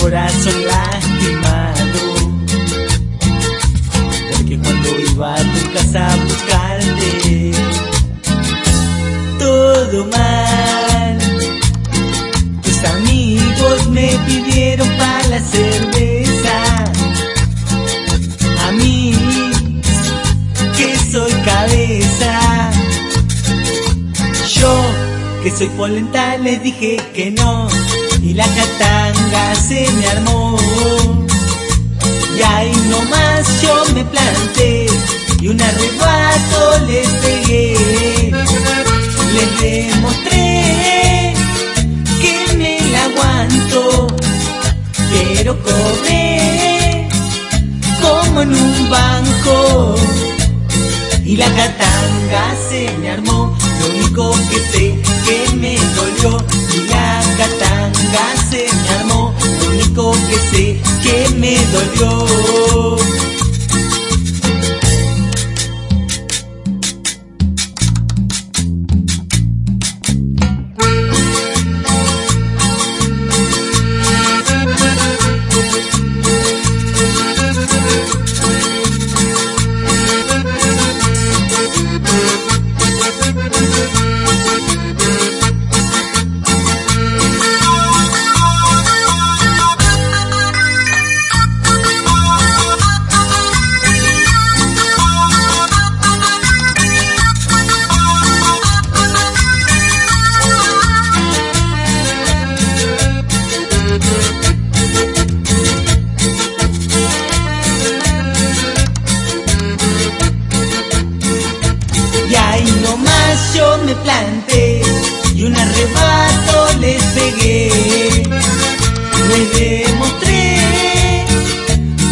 corazón lastimado. Porque cuando iba a tu casa a buscarte, todo mal. Tus amigos me pidieron. Que soy polenta les dije que no y la catanga se me armó. Y ahí nomás yo me planté y un arrebato les pegué. Les demostré que me la aguanto, pero cobré como en un banco. Y la catanga se me armó, lo único que sé me yo me planté y un arrebato les pegué. Les demostré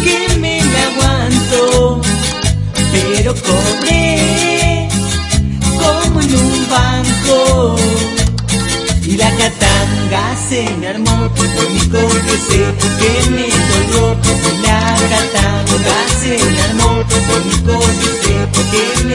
que me aguanto, pero cobré como en un banco. Y la catanga se me armó, lo único que sé que me dolió. La catanga se me armó, lo único que sé que me